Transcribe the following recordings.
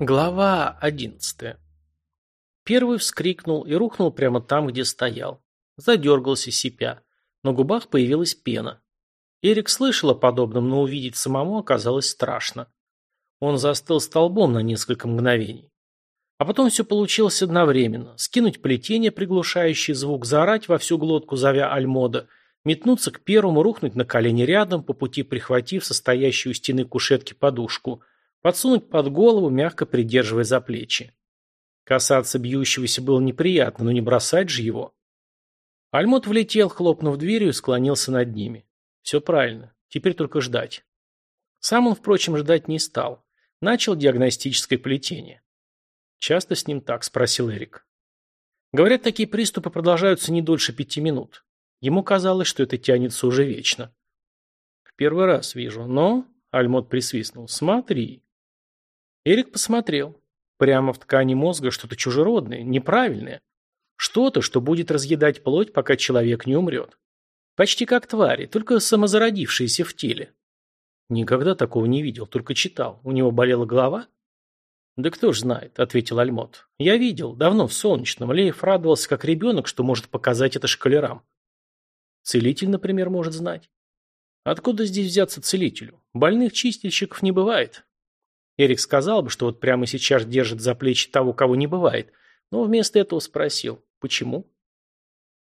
Глава одиннадцатая. Первый вскрикнул и рухнул прямо там, где стоял. Задергался, сипя. На губах появилась пена. Эрик слышал о подобном, но увидеть самому оказалось страшно. Он застыл столбом на несколько мгновений. А потом все получилось одновременно. Скинуть плетение, приглушающий звук, заорать во всю глотку, зовя Альмода, метнуться к первому, рухнуть на колени рядом, по пути прихватив состоящую у стены кушетки подушку, подсунуть под голову, мягко придерживая за плечи. Касаться бьющегося было неприятно, но не бросать же его. Альмот влетел, хлопнув дверью, и склонился над ними. Все правильно, теперь только ждать. Сам он, впрочем, ждать не стал. Начал диагностическое плетение. «Часто с ним так?» – спросил Эрик. Говорят, такие приступы продолжаются не дольше пяти минут. Ему казалось, что это тянется уже вечно. «В первый раз вижу, но...» – Альмот присвистнул. «Смотри». Эрик посмотрел. Прямо в ткани мозга что-то чужеродное, неправильное. Что-то, что будет разъедать плоть, пока человек не умрет. Почти как твари, только самозародившиеся в теле. Никогда такого не видел, только читал. У него болела голова? «Да кто ж знает», — ответил Альмот. «Я видел, давно в Солнечном. Леев радовался как ребенок, что может показать это шкалерам. Целитель, например, может знать. Откуда здесь взяться целителю? Больных чистильщиков не бывает». Эрик сказал бы, что вот прямо сейчас держит за плечи того, кого не бывает, но вместо этого спросил, почему?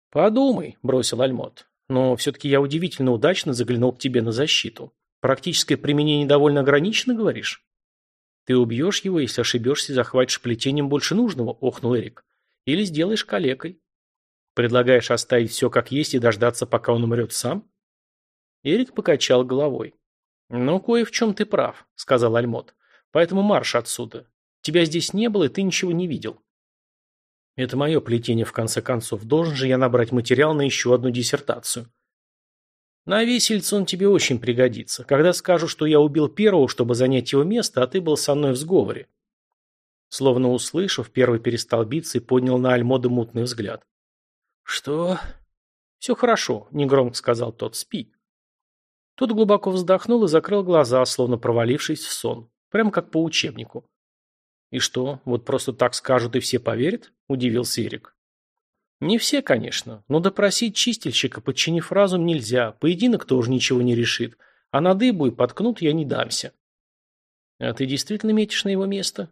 «Подумай», — бросил Альмот. «Но все-таки я удивительно удачно заглянул к тебе на защиту. Практическое применение довольно ограничено, говоришь?» «Ты убьешь его, если ошибешься и захватишь плетением больше нужного», — охнул Эрик. «Или сделаешь калекой. Предлагаешь оставить все как есть и дождаться, пока он умрет сам?» Эрик покачал головой. «Ну, кое в чем ты прав», — сказал Альмот. «Поэтому марш отсюда. Тебя здесь не было, и ты ничего не видел». «Это мое плетение, в конце концов. Должен же я набрать материал на еще одну диссертацию». На висельце он тебе очень пригодится. Когда скажу, что я убил первого, чтобы занять его место, а ты был со мной в сговоре. Словно услышав, первый перестал биться и поднял на Альмода мутный взгляд. Что? Все хорошо, негромко сказал тот, спи. Тот глубоко вздохнул и закрыл глаза, словно провалившись в сон. Прямо как по учебнику. «И что, вот просто так скажут и все поверят?» – удивился Эрик. Не все, конечно, но допросить чистильщика, подчинив разум, нельзя, поединок тоже ничего не решит, а на дыбу и подкнут я не дамся. А ты действительно метишь на его место?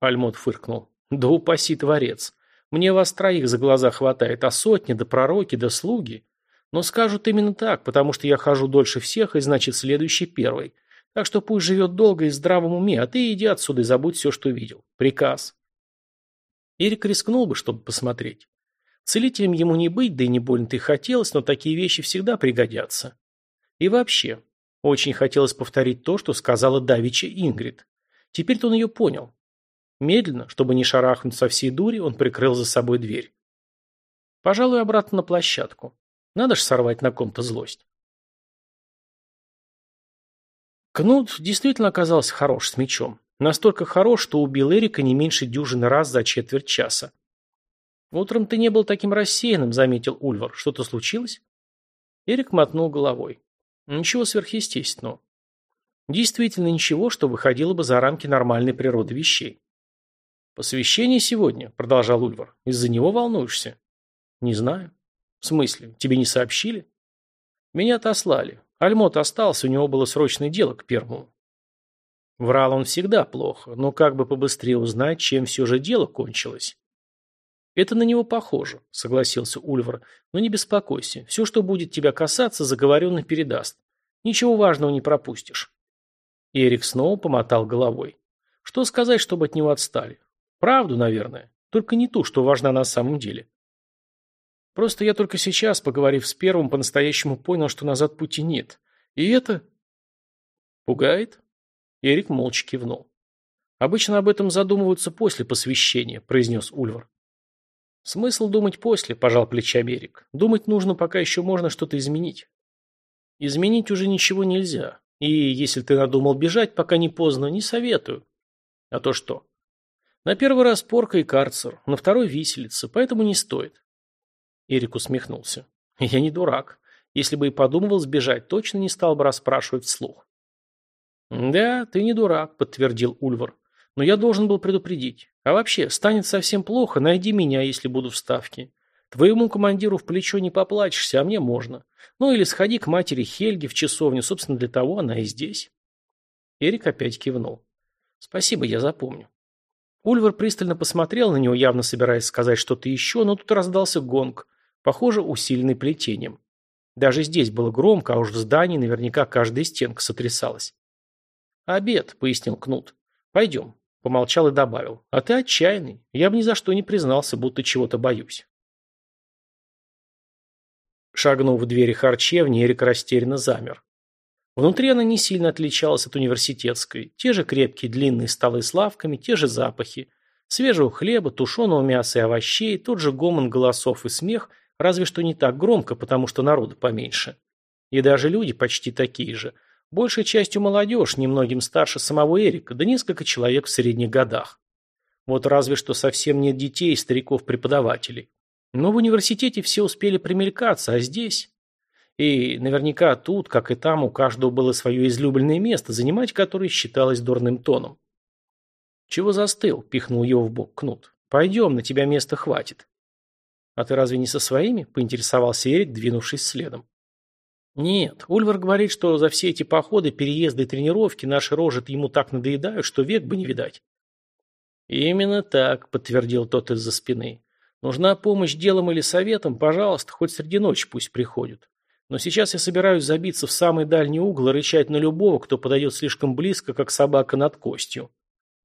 Альмот фыркнул. Да упаси творец. Мне вас троих за глаза хватает, а сотни, да пророки, да слуги. Но скажут именно так, потому что я хожу дольше всех, и значит следующий первый. Так что пусть живет долго и в здравом уме, а ты иди отсюда и забудь все, что видел. Приказ. Эрик рискнул бы, чтобы посмотреть. Целителем ему не быть, да и не больно-то и хотелось, но такие вещи всегда пригодятся. И вообще, очень хотелось повторить то, что сказала Давича Ингрид. Теперь-то он ее понял. Медленно, чтобы не шарахнуть со всей дури, он прикрыл за собой дверь. Пожалуй, обратно на площадку. Надо ж сорвать на ком-то злость. Кнут действительно оказался хорош с мечом. Настолько хорош, что убил Эрика не меньше дюжины раз за четверть часа. «Утром ты не был таким рассеянным», — заметил Ульвар. «Что-то случилось?» Эрик мотнул головой. «Ничего сверхъестественного. Действительно ничего, что выходило бы за рамки нормальной природы вещей». «Посвящение сегодня», — продолжал Ульвар. «Из-за него волнуешься?» «Не знаю». «В смысле? Тебе не сообщили?» «Меня отослали. Альмот остался, у него было срочное дело к первому». Врал он всегда плохо, но как бы побыстрее узнать, чем все же дело кончилось. «Это на него похоже», — согласился Ульвар. «Но не беспокойся. Все, что будет тебя касаться, заговоренно передаст. Ничего важного не пропустишь». Эрик снова помотал головой. «Что сказать, чтобы от него отстали? Правду, наверное. Только не ту, что важна на самом деле. Просто я только сейчас, поговорив с первым, по-настоящему понял, что назад пути нет. И это...» «Пугает?» Эрик молча кивнул. «Обычно об этом задумываются после посвящения», — произнес Ульвар. Смысл думать после, пожал плечами Эрик. Думать нужно, пока еще можно что-то изменить. Изменить уже ничего нельзя. И если ты надумал бежать, пока не поздно, не советую. А то что? На первый раз порка и карцер, на второй виселица, поэтому не стоит. Эрик усмехнулся. Я не дурак. Если бы и подумывал сбежать, точно не стал бы расспрашивать вслух. «Да, ты не дурак», — подтвердил Ульвар. Но я должен был предупредить. А вообще, станет совсем плохо, найди меня, если буду в ставке. Твоему командиру в плечо не поплачешься, а мне можно. Ну или сходи к матери Хельге в часовню, собственно, для того она и здесь. Эрик опять кивнул. Спасибо, я запомню. Ульвар пристально посмотрел на него, явно собираясь сказать что-то еще, но тут раздался гонг, похоже, усиленный плетением. Даже здесь было громко, а уж в здании наверняка каждая стенка сотрясалась. «Обед», — пояснил Кнут. «Пойдем». Помолчал и добавил. «А ты отчаянный. Я бы ни за что не признался, будто чего-то боюсь». Шагнув в двери харчевни, Эрик растерянно замер. Внутри она не сильно отличалась от университетской. Те же крепкие длинные столы с лавками, те же запахи. Свежего хлеба, тушеного мяса и овощей, тот же гомон голосов и смех, разве что не так громко, потому что народу поменьше. И даже люди почти такие же. Большей частью молодежь, немногим старше самого Эрика, да несколько человек в средних годах. Вот разве что совсем нет детей и стариков-преподавателей. Но в университете все успели примелькаться, а здесь... И наверняка тут, как и там, у каждого было свое излюбленное место, занимать которое считалось дурным тоном. «Чего застыл?» – пихнул его в бок Кнут. «Пойдем, на тебя места хватит». «А ты разве не со своими?» – поинтересовался Эрик, двинувшись следом. «Нет, Ульвар говорит, что за все эти походы, переезды и тренировки наши рожи ему так надоедают, что век бы не видать». «Именно так», – подтвердил тот из-за спины. «Нужна помощь делом или советом, пожалуйста, хоть среди ночи пусть приходят. Но сейчас я собираюсь забиться в самый дальний угол и рычать на любого, кто подойдет слишком близко, как собака над костью».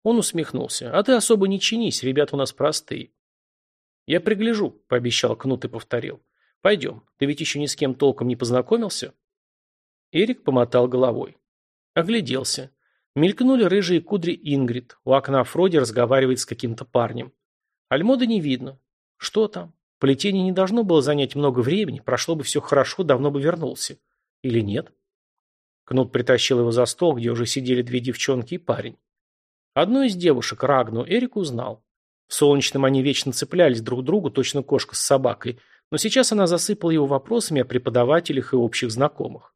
Он усмехнулся. «А ты особо не чинись, ребята у нас простые». «Я пригляжу», – пообещал Кнут и повторил. Пойдем, ты ведь еще ни с кем толком не познакомился?» Эрик помотал головой. Огляделся. Мелькнули рыжие кудри Ингрид. У окна Фроди разговаривает с каким-то парнем. Альмода не видно. Что там? Плетение не должно было занять много времени, прошло бы все хорошо, давно бы вернулся. Или нет? Кнут притащил его за стол, где уже сидели две девчонки и парень. Одну из девушек, Рагну, Эрик узнал. В солнечном они вечно цеплялись друг к другу, точно кошка с собакой, но сейчас она засыпала его вопросами о преподавателях и общих знакомых.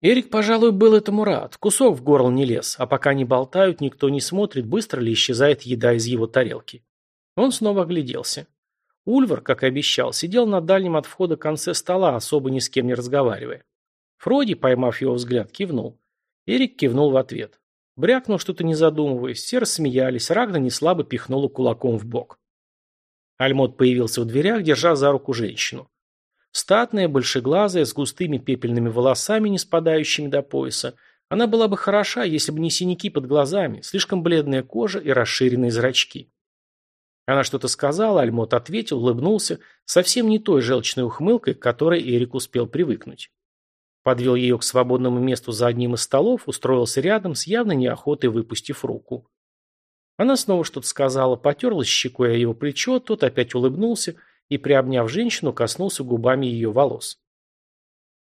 Эрик, пожалуй, был этому рад. Кусок в горло не лез, а пока не болтают, никто не смотрит, быстро ли исчезает еда из его тарелки. Он снова огляделся. Ульвар, как и обещал, сидел на дальнем от входа конце стола, особо ни с кем не разговаривая. Фроди, поймав его взгляд, кивнул. Эрик кивнул в ответ. Брякнул что-то не задумываясь, все рассмеялись, Рагна неслабо пихнула кулаком в бок. Альмот появился в дверях, держа за руку женщину. Статная, большеглазая, с густыми пепельными волосами, не спадающими до пояса. Она была бы хороша, если бы не синяки под глазами, слишком бледная кожа и расширенные зрачки. Она что-то сказала, Альмот ответил, улыбнулся, совсем не той желчной ухмылкой, к которой Эрик успел привыкнуть. Подвел ее к свободному месту за одним из столов, устроился рядом, с явной неохотой выпустив руку. Она снова что-то сказала, потерлась щекой о его плечо, тот опять улыбнулся и, приобняв женщину, коснулся губами ее волос.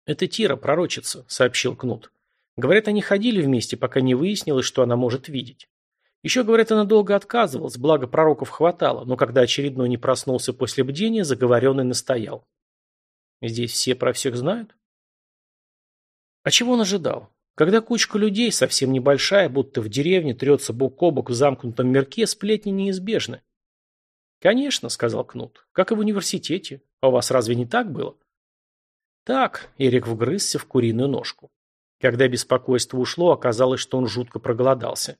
«Это Тира, пророчица», — сообщил Кнут. Говорят, они ходили вместе, пока не выяснилось, что она может видеть. Еще, говорят, она долго отказывалась, благо пророков хватало, но когда очередной не проснулся после бдения, заговоренный настоял. Здесь все про всех знают? А чего он ожидал? Когда кучка людей, совсем небольшая, будто в деревне, трется бок о бок в замкнутом мирке, сплетни неизбежны. «Конечно», — сказал Кнут, — «как и в университете. А у вас разве не так было?» «Так», — Эрик вгрызся в куриную ножку. Когда беспокойство ушло, оказалось, что он жутко проголодался.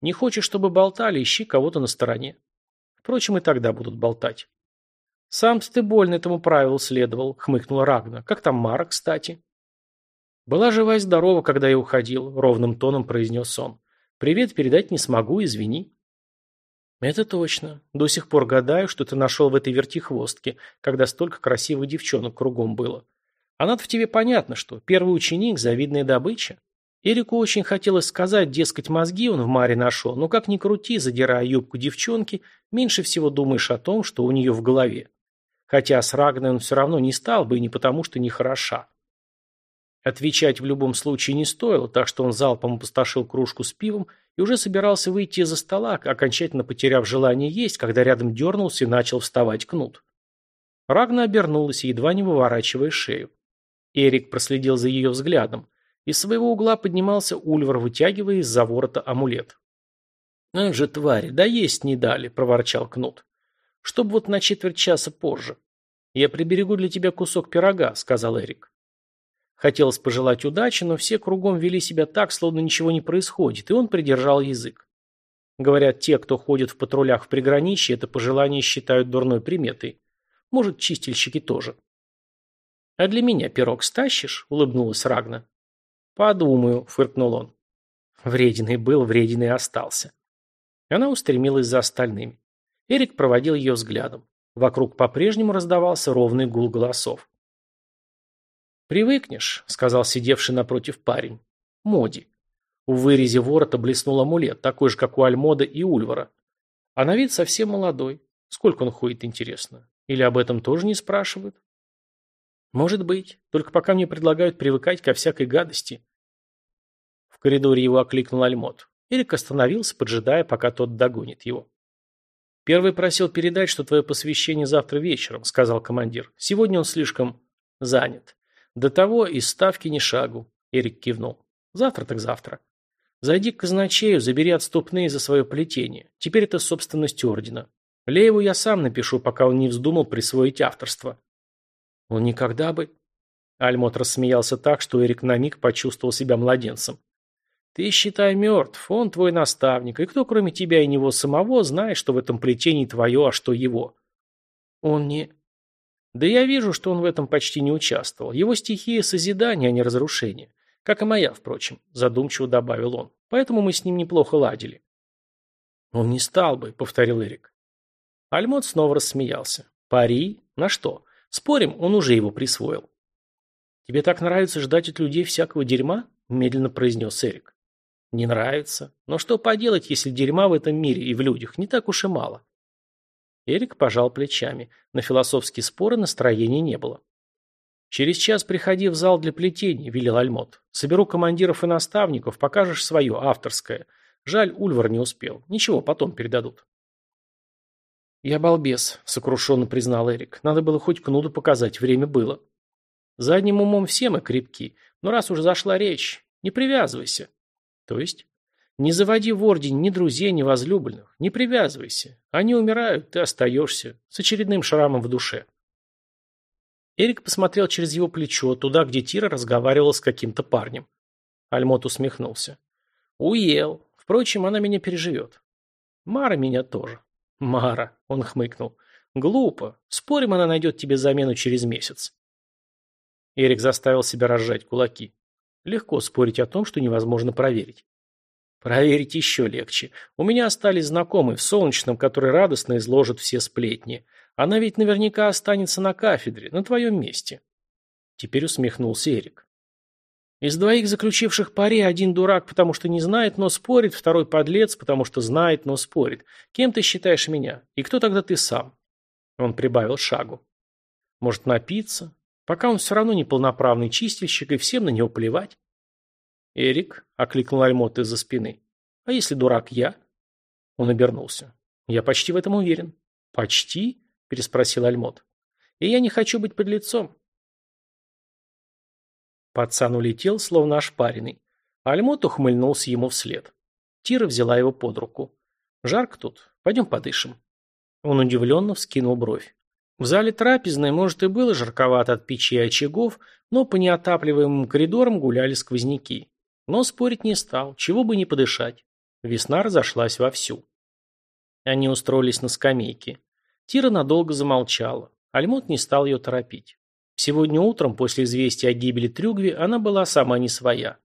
«Не хочешь, чтобы болтали, ищи кого-то на стороне. Впрочем, и тогда будут болтать». «Сам-то ты больно этому правилу следовал», — хмыкнула Рагна. «Как там Мара, кстати?» «Была жива и здорова, когда я уходил», — ровным тоном произнес он. «Привет передать не смогу, извини». «Это точно. До сих пор гадаю, что ты нашел в этой вертихвостке, когда столько красивых девчонок кругом было. А надо в тебе понятно, что первый ученик – завидная добыча. Эрику очень хотелось сказать, дескать, мозги он в Маре нашел, но как ни крути, задирая юбку девчонки, меньше всего думаешь о том, что у нее в голове. Хотя с Рагной он все равно не стал бы, и не потому, что не хороша. Отвечать в любом случае не стоило, так что он залпом опустошил кружку с пивом и уже собирался выйти из-за стола, окончательно потеряв желание есть, когда рядом дернулся и начал вставать кнут. Рагна обернулась, едва не выворачивая шею. Эрик проследил за ее взглядом. Из своего угла поднимался Ульвар, вытягивая из-за ворота амулет. «Ну же, твари, да есть не дали», – проворчал Кнут. «Чтоб вот на четверть часа позже. Я приберегу для тебя кусок пирога», – сказал Эрик. Хотелось пожелать удачи, но все кругом вели себя так, словно ничего не происходит, и он придержал язык. Говорят, те, кто ходит в патрулях в приграничье, это пожелание считают дурной приметой. Может, чистильщики тоже. «А для меня пирог стащишь?» – улыбнулась Рагна. «Подумаю», – фыркнул он. Врединый был, врединый и остался. Она устремилась за остальными. Эрик проводил ее взглядом. Вокруг по-прежнему раздавался ровный гул голосов. «Привыкнешь», — сказал сидевший напротив парень. «Моди». В вырезе ворота блеснул амулет, такой же, как у Альмода и Ульвара. А на вид совсем молодой. Сколько он ходит, интересно? Или об этом тоже не спрашивают? Может быть. Только пока мне предлагают привыкать ко всякой гадости. В коридоре его окликнул Альмод. Эрик остановился, поджидая, пока тот догонит его. «Первый просил передать, что твое посвящение завтра вечером», — сказал командир. «Сегодня он слишком занят. До того из ставки ни шагу», — Эрик кивнул. «Завтра так завтра. Зайди к казначею, забери отступные за свое плетение. Теперь это собственность ордена. Лееву я сам напишу, пока он не вздумал присвоить авторство». «Он никогда бы...» Альмот рассмеялся так, что Эрик на миг почувствовал себя младенцем. Ты, считай, мертв, он твой наставник, и кто, кроме тебя и него самого, знает, что в этом плетении твое, а что его? Он не... Да я вижу, что он в этом почти не участвовал. Его стихия созидания, а не разрушения. Как и моя, впрочем, задумчиво добавил он. Поэтому мы с ним неплохо ладили. Он не стал бы, повторил Эрик. Альмот снова рассмеялся. Пари? На что? Спорим, он уже его присвоил. Тебе так нравится ждать от людей всякого дерьма? Медленно произнес Эрик. Не нравится. Но что поделать, если дерьма в этом мире и в людях не так уж и мало? Эрик пожал плечами. На философские споры настроения не было. «Через час приходи в зал для плетений», – велел Альмот. «Соберу командиров и наставников, покажешь свое, авторское. Жаль, Ульвар не успел. Ничего, потом передадут». «Я балбес», – сокрушенно признал Эрик. «Надо было хоть кнуду показать, время было». «Задним умом все мы крепки, но раз уж зашла речь, не привязывайся». То есть? Не заводи в орден ни друзей, ни возлюбленных. Не привязывайся. Они умирают, ты остаешься. С очередным шрамом в душе. Эрик посмотрел через его плечо, туда, где Тира разговаривала с каким-то парнем. Альмот усмехнулся. Уел. Впрочем, она меня переживет. Мара меня тоже. Мара, он хмыкнул. Глупо. Спорим, она найдет тебе замену через месяц. Эрик заставил себя разжать кулаки. Легко спорить о том, что невозможно проверить. Проверить еще легче. У меня остались знакомые в Солнечном, которые радостно изложат все сплетни. Она ведь наверняка останется на кафедре, на твоем месте. Теперь усмехнулся Эрик. Из двоих заключивших пари один дурак, потому что не знает, но спорит, второй подлец, потому что знает, но спорит. Кем ты считаешь меня? И кто тогда ты сам? Он прибавил шагу. Может напиться? Пока он все равно не полноправный чистильщик, и всем на него плевать. «Эрик», — окликнул Альмот из-за спины, — «а если дурак я?» Он обернулся. «Я почти в этом уверен». «Почти?» — переспросил Альмот. «И я не хочу быть под лицом». Пацан улетел, словно ошпаренный. Альмот ухмыльнулся ему вслед. Тира взяла его под руку. «Жарко тут. Пойдем подышим». Он удивленно вскинул бровь. В зале трапезной, может, и было жарковато от печи и очагов, но по неотапливаемым коридорам гуляли сквозняки. Но спорить не стал, чего бы не подышать. Весна разошлась вовсю. Они устроились на скамейке. Тира надолго замолчала. Альмот не стал ее торопить. Сегодня утром, после известия о гибели Трюгви, она была сама не своя.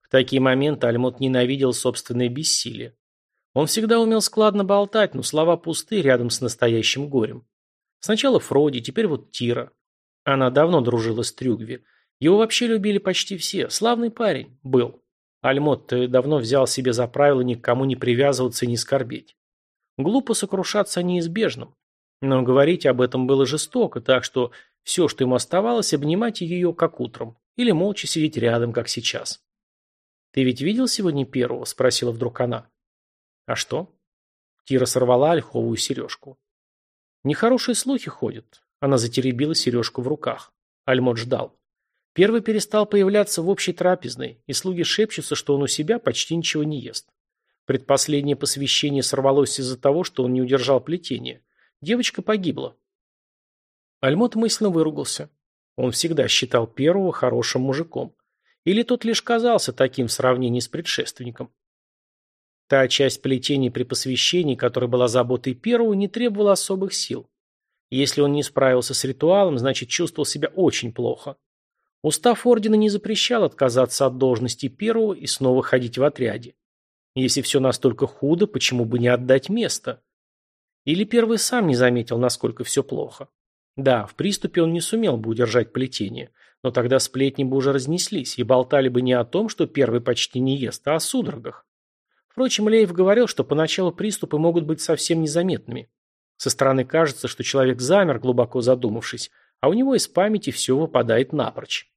В такие моменты Альмот ненавидел собственное бессилие. Он всегда умел складно болтать, но слова пусты рядом с настоящим горем. Сначала Фроди, теперь вот Тира. Она давно дружила с Трюгви. Его вообще любили почти все. Славный парень. Был. Альмот давно взял себе за правило никому не привязываться и не скорбеть. Глупо сокрушаться о неизбежном. Но говорить об этом было жестоко, так что все, что ему оставалось, обнимать ее как утром. Или молча сидеть рядом, как сейчас. «Ты ведь видел сегодня первого?» – спросила вдруг она. «А что?» Тира сорвала ольховую сережку. Нехорошие слухи ходят. Она затеребила сережку в руках. Альмот ждал. Первый перестал появляться в общей трапезной, и слуги шепчутся, что он у себя почти ничего не ест. Предпоследнее посвящение сорвалось из-за того, что он не удержал плетение. Девочка погибла. Альмот мысленно выругался. Он всегда считал первого хорошим мужиком. Или тот лишь казался таким в сравнении с предшественником. Та часть плетений при посвящении, которая была заботой первого, не требовала особых сил. Если он не справился с ритуалом, значит чувствовал себя очень плохо. Устав ордена не запрещал отказаться от должности первого и снова ходить в отряде. Если все настолько худо, почему бы не отдать место? Или первый сам не заметил, насколько все плохо? Да, в приступе он не сумел бы удержать плетение, но тогда сплетни бы уже разнеслись и болтали бы не о том, что первый почти не ест, а о судорогах. Впрочем, Леев говорил, что поначалу приступы могут быть совсем незаметными. Со стороны кажется, что человек замер, глубоко задумавшись, а у него из памяти все выпадает напрочь.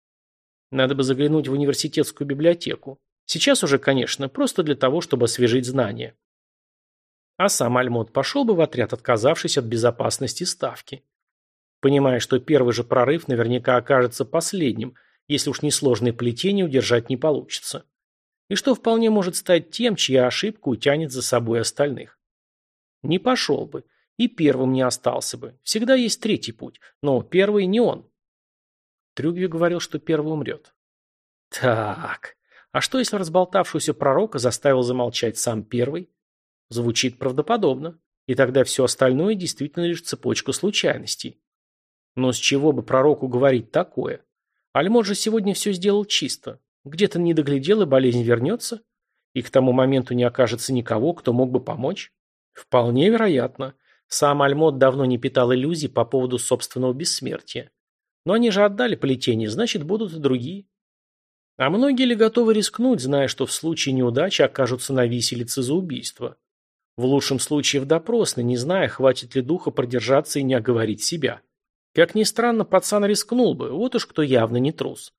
Надо бы заглянуть в университетскую библиотеку. Сейчас уже, конечно, просто для того, чтобы освежить знания. А сам Альмот пошел бы в отряд, отказавшись от безопасности ставки. Понимая, что первый же прорыв наверняка окажется последним, если уж несложное плетение удержать не получится. И что вполне может стать тем, чья ошибка утянет за собой остальных. Не пошел бы, и первым не остался бы. Всегда есть третий путь, но первый не он. Трюгви говорил, что первый умрет. Так, а что если разболтавшегося пророка заставил замолчать сам первый? Звучит правдоподобно. И тогда все остальное действительно лишь цепочка случайностей. Но с чего бы пророку говорить такое? Альмот же сегодня все сделал чисто. Где-то не доглядел, и болезнь вернется? И к тому моменту не окажется никого, кто мог бы помочь? Вполне вероятно. Сам Альмот давно не питал иллюзий по поводу собственного бессмертия. Но они же отдали плетение, значит, будут и другие. А многие ли готовы рискнуть, зная, что в случае неудачи окажутся на виселице за убийство? В лучшем случае в допросной, не зная, хватит ли духа продержаться и не оговорить себя. Как ни странно, пацан рискнул бы, вот уж кто явно не трус.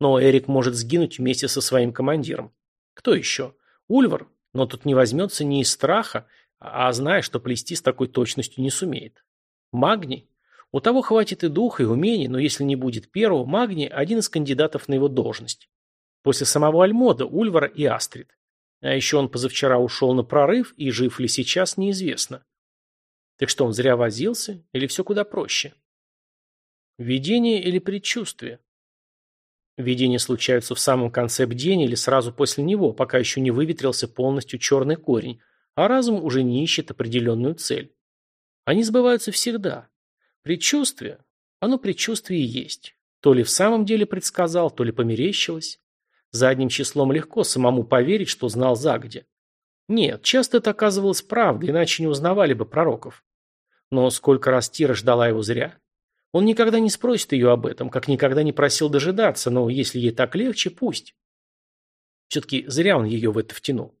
Но Эрик может сгинуть вместе со своим командиром. Кто еще? Ульвар, но тут не возьмется не из страха, а зная, что плести с такой точностью не сумеет. Магний? У того хватит и духа, и умений, но если не будет первого, Магний – один из кандидатов на его должность. После самого Альмода, Ульвара и Астрид. А еще он позавчера ушел на прорыв, и жив ли сейчас, неизвестно. Так что он зря возился, или все куда проще? Видение или предчувствие? Видения случаются в самом конце бдения или сразу после него, пока еще не выветрился полностью черный корень, а разум уже не ищет определенную цель. Они сбываются всегда. Предчувствие, оно предчувствие и есть. То ли в самом деле предсказал, то ли померещилось. Задним числом легко самому поверить, что знал загодя. Нет, часто это оказывалось правдой, иначе не узнавали бы пророков. Но сколько раз Тира ждала его зря. Он никогда не спросит ее об этом, как никогда не просил дожидаться, но если ей так легче, пусть. Все-таки зря он ее в это втянул.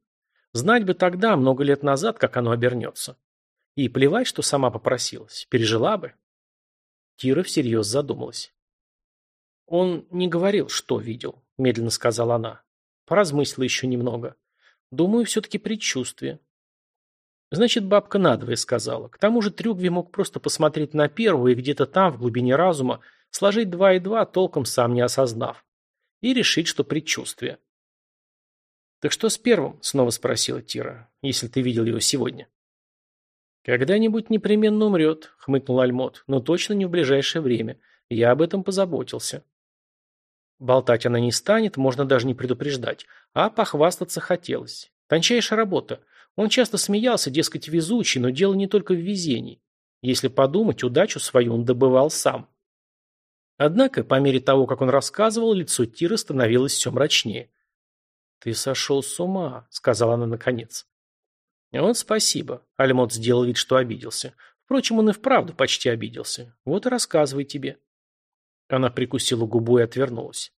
Знать бы тогда, много лет назад, как оно обернется. И плевать, что сама попросилась. Пережила бы. Кира всерьез задумалась. Он не говорил, что видел, медленно сказала она. Поразмыслила еще немного. Думаю, все-таки предчувствие. Значит, бабка надвое сказала. К тому же Трюгви мог просто посмотреть на первого и где-то там, в глубине разума, сложить два и два, толком сам не осознав. И решить, что предчувствие. «Так что с первым?» – снова спросила Тира, – «если ты видел его сегодня». «Когда-нибудь непременно умрет», – хмыкнул Альмот, – «но точно не в ближайшее время. Я об этом позаботился». Болтать она не станет, можно даже не предупреждать, а похвастаться хотелось. Тончайшая работа. Он часто смеялся, дескать, везучий, но дело не только в везении. Если подумать, удачу свою он добывал сам. Однако, по мере того, как он рассказывал, лицо Тиры становилось все мрачнее. «Ты сошел с ума», — сказала она наконец. «Вот спасибо», — Альмот сделал вид, что обиделся. Впрочем, он и вправду почти обиделся. Вот и рассказывай тебе. Она прикусила губу и отвернулась.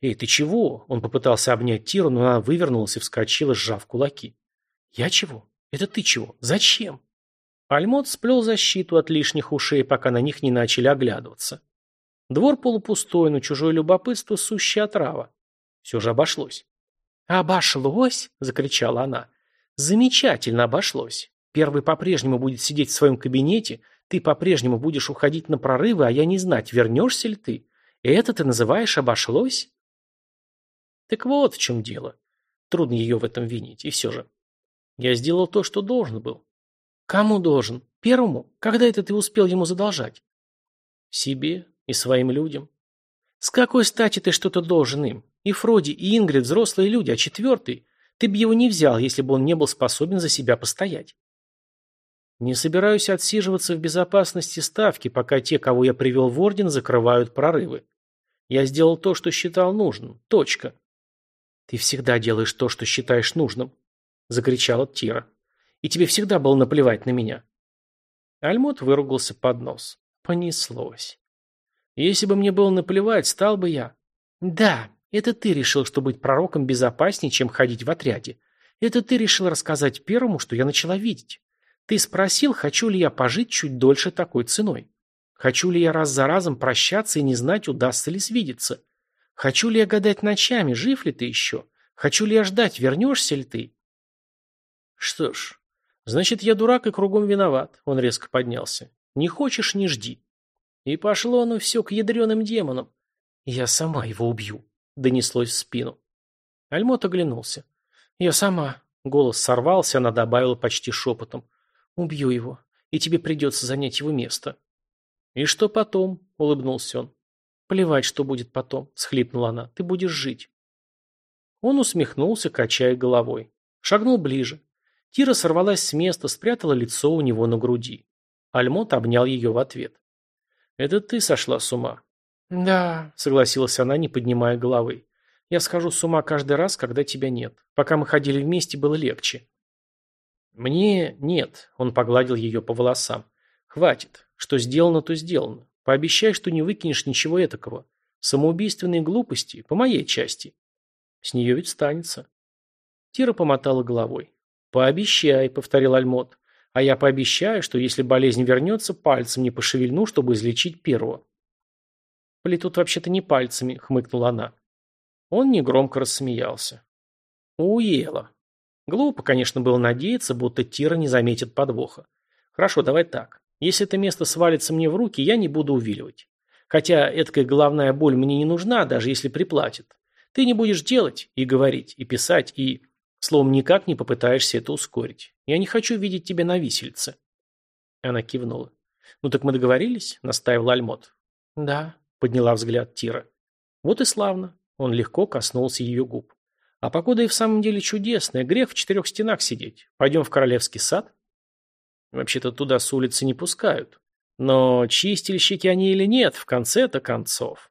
«Эй, ты чего?» Он попытался обнять Тиру, но она вывернулась и вскочила, сжав кулаки. «Я чего? Это ты чего? Зачем?» Альмот сплел защиту от лишних ушей, пока на них не начали оглядываться. Двор полупустой, но чужое любопытство – сущая отрава. Все же обошлось. «Обошлось?» – закричала она. «Замечательно обошлось. Первый по-прежнему будет сидеть в своем кабинете, ты по-прежнему будешь уходить на прорывы, а я не знать, вернешься ли ты. Это ты называешь обошлось?» Так вот в чем дело. Трудно ее в этом винить, и все же. Я сделал то, что должен был. Кому должен? Первому? Когда это ты успел ему задолжать? Себе и своим людям. С какой стати ты что-то должен им? И Фроди, и Ингрид взрослые люди, а четвертый? Ты бы его не взял, если бы он не был способен за себя постоять. Не собираюсь отсиживаться в безопасности ставки, пока те, кого я привел в орден, закрывают прорывы. Я сделал то, что считал нужным. Точка. Ты всегда делаешь то, что считаешь нужным, закричала Тира. И тебе всегда было наплевать на меня. Альмот выругался под нос. Понеслось. Если бы мне было наплевать, стал бы я. Да, это ты решил, что быть пророком безопаснее, чем ходить в отряде. Это ты решил рассказать первому, что я начала видеть. Ты спросил, хочу ли я пожить чуть дольше такой ценой. Хочу ли я раз за разом прощаться и не знать, удастся ли свидеться. Хочу ли я гадать ночами, жив ли ты еще. Хочу ли я ждать, вернешься ли ты. Что ж, значит, я дурак и кругом виноват. Он резко поднялся. Не хочешь, не жди. И пошло оно все к ядреным демонам. Я сама его убью донеслось в спину. Альмот оглянулся. «Я сама». Голос сорвался, она добавила почти шепотом. «Убью его, и тебе придется занять его место». «И что потом?» — улыбнулся он. «Плевать, что будет потом», — схлипнула она. «Ты будешь жить». Он усмехнулся, качая головой. Шагнул ближе. Тира сорвалась с места, спрятала лицо у него на груди. Альмот обнял ее в ответ. «Это ты сошла с ума. «Да», — согласилась она, не поднимая головы. «Я схожу с ума каждый раз, когда тебя нет. Пока мы ходили вместе, было легче». «Мне нет», — он погладил ее по волосам. «Хватит. Что сделано, то сделано. Пообещай, что не выкинешь ничего этакого. Самоубийственные глупости, по моей части. С нее ведь станется». Тира помотала головой. «Пообещай», — повторил Альмот. «А я пообещаю, что если болезнь вернется, пальцем не пошевельну, чтобы излечить первого». «Плетут вообще-то не пальцами», — хмыкнула она. Он негромко рассмеялся. Уела. Глупо, конечно, было надеяться, будто Тира не заметит подвоха. Хорошо, давай так. Если это место свалится мне в руки, я не буду увиливать. Хотя эткая головная боль мне не нужна, даже если приплатят. Ты не будешь делать и говорить, и писать, и... Словом, никак не попытаешься это ускорить. Я не хочу видеть тебя на висельце. Она кивнула. «Ну так мы договорились?» — настаивал Альмот. «Да», подняла взгляд Тира. Вот и славно. Он легко коснулся ее губ. А погода и в самом деле чудесная. Грех в четырех стенах сидеть. Пойдем в королевский сад? Вообще-то туда с улицы не пускают. Но чистильщики они или нет, в конце-то концов.